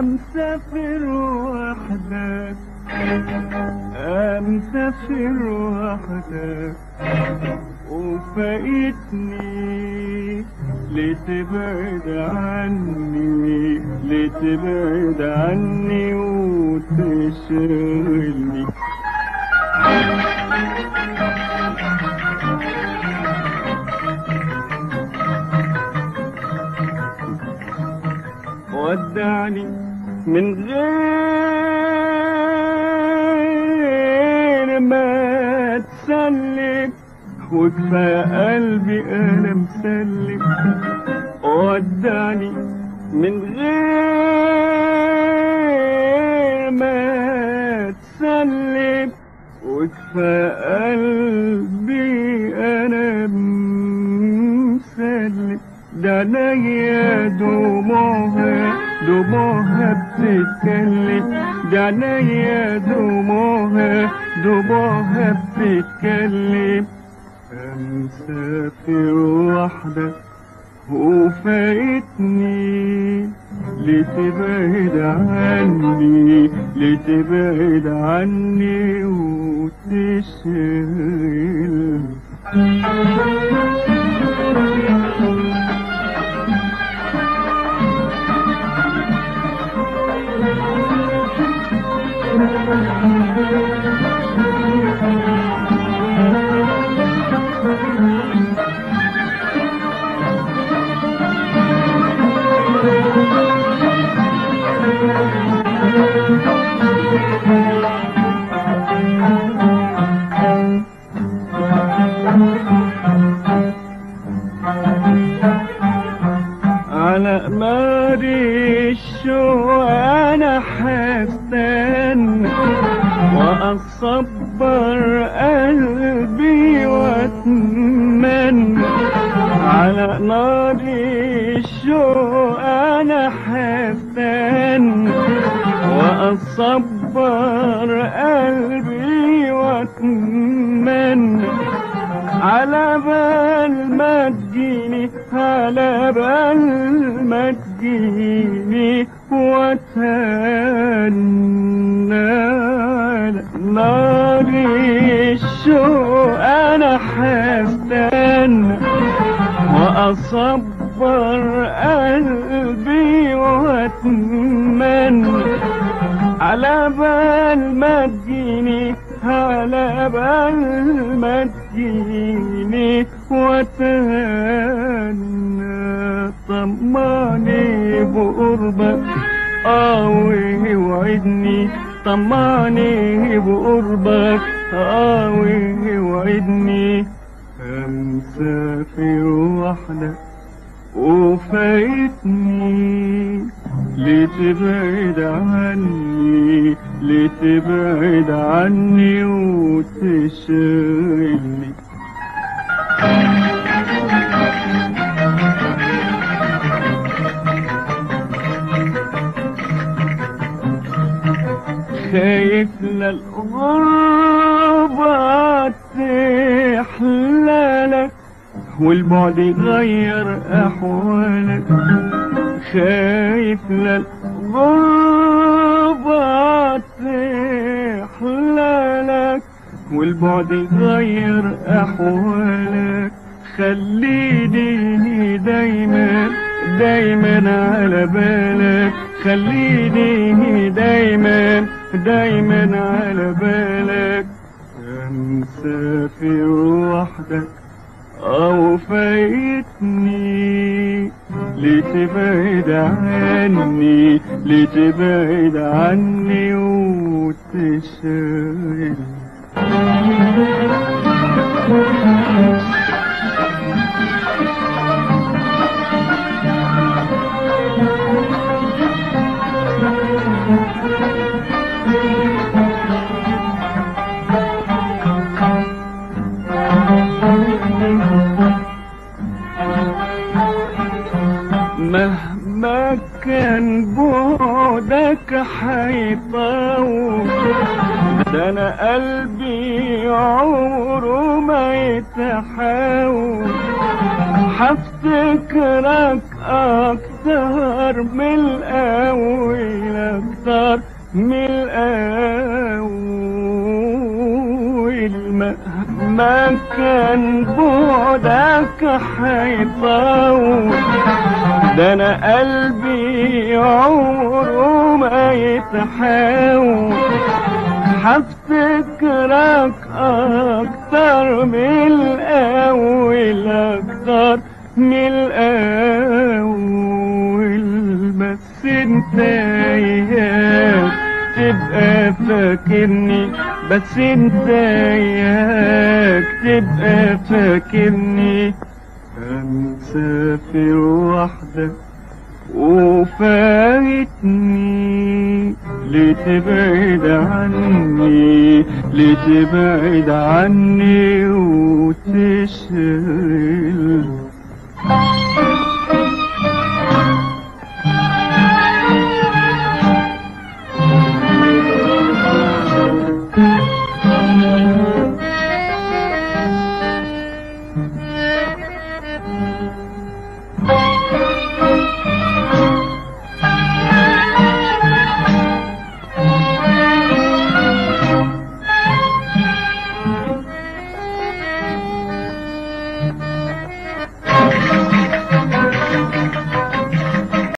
مسافر وحدك مسافر وحدك. وفايتني لتبعد عني لتبعد عني وتشغلني. ودعني من غير ما تسلم. وكفاية قلبي أنا مسلم. ودعني من غير ما تسلم. وكفاية قلبي أنا مسلم. ده أنا يا دموعها دموعها بتتكلم ده أنا يا دموعها دموعها بتتكلم مسافر وحدك وفايتني. لتبعد عني لتبعد عني وتشغل الشو أنا حستنى وأصبر قلبي وأتمنى. على بال ما تجيني على بال ما تجيني واتهنى واصبر قلبي واتمنى على بال ما تجيني على بال ما تجيني وتهنى طماني بقربك آوي وعدني طماني بقربك آوي وعدني مسافر وحدك وفايتني لتبعد عني؟ لتبعد عني وتشغلني خايف للغربة تحلالك والبعد يغير أحوالك. خايف للغربة تحلالك والبعد يغير أحوالك. خليني دايما دايما على بالك. خليني دايما دايما على بالك. يا مسافر وحدك. عني لتبعد عني وتشغل مهما كان بعدك حيطول ده أنا قلبي عمره ما يتحاول حفتكرك أكتر من الأول أكتر من الأول مهما كان بعدك حيطول ده أنا قلبي عمره ما يتحاول هفتكرك أكتر من الأول أكتر من الأول. بس أنت ياك تبقى فاكرني بس أنت ياك تبقى فاكرني مسافر وحدك وفايتني لتبعد عني؟ لتبعد عني وتشغل